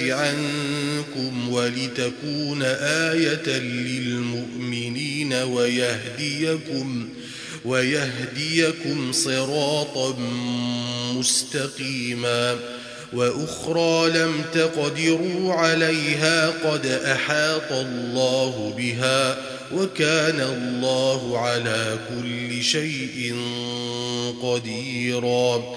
عنكم ولتكون آية للمؤمنين ويهديكم ويهديكم صراطا مستقيما وأخرى لم تقدروا عليها قد أحاط الله بها وكان الله على كل شيء قديرا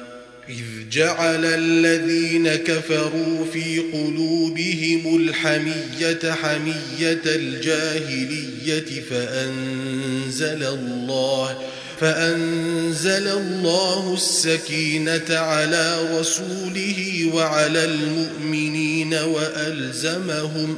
إذ جعل الذين كفروا في قلوبهم الحمية حمية الجاهلية فأنزل الله فأنزل الله السكينة على رسوله وعلى المؤمنين وألزمهم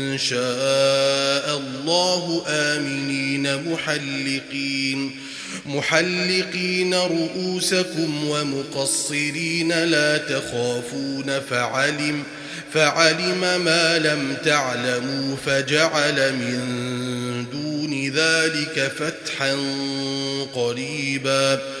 شاء الله آمنين محلقين محلقين رؤوسكم ومقصرين لا تخافون فعلم فعلم ما لم تعلموا فجعل من دون ذلك فتحا قريبا.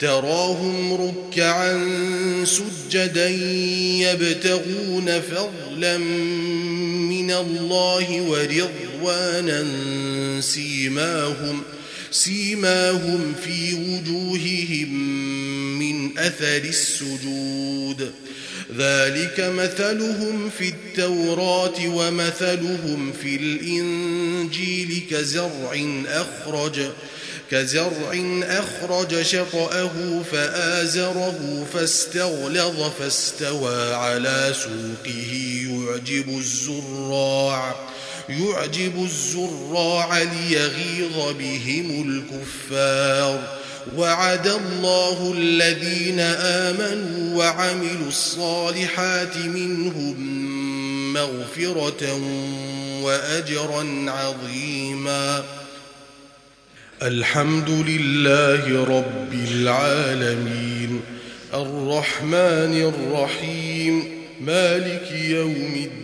تراهم ركعا سجدا يبتغون فضلا من الله ورضوانا سيماهم سيماهم في وجوههم من أثر السجود. ذلك مثلهم في التوراة ومثلهم في الإنجيل كزرع أخرج كزرع أخرج شطأه فآزره فاستغلظ فاستوى على سوقه يعجب الزراع. يعجب الزراع ليغيظ بهم الكفار وعد الله الذين آمنوا وعملوا الصالحات منهم مغفرة وأجرا عظيما. الحمد لله رب العالمين. الرحمن الرحيم. مالك يوم الدين.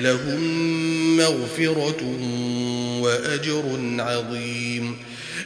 لهم مغفرة وأجر عظيم.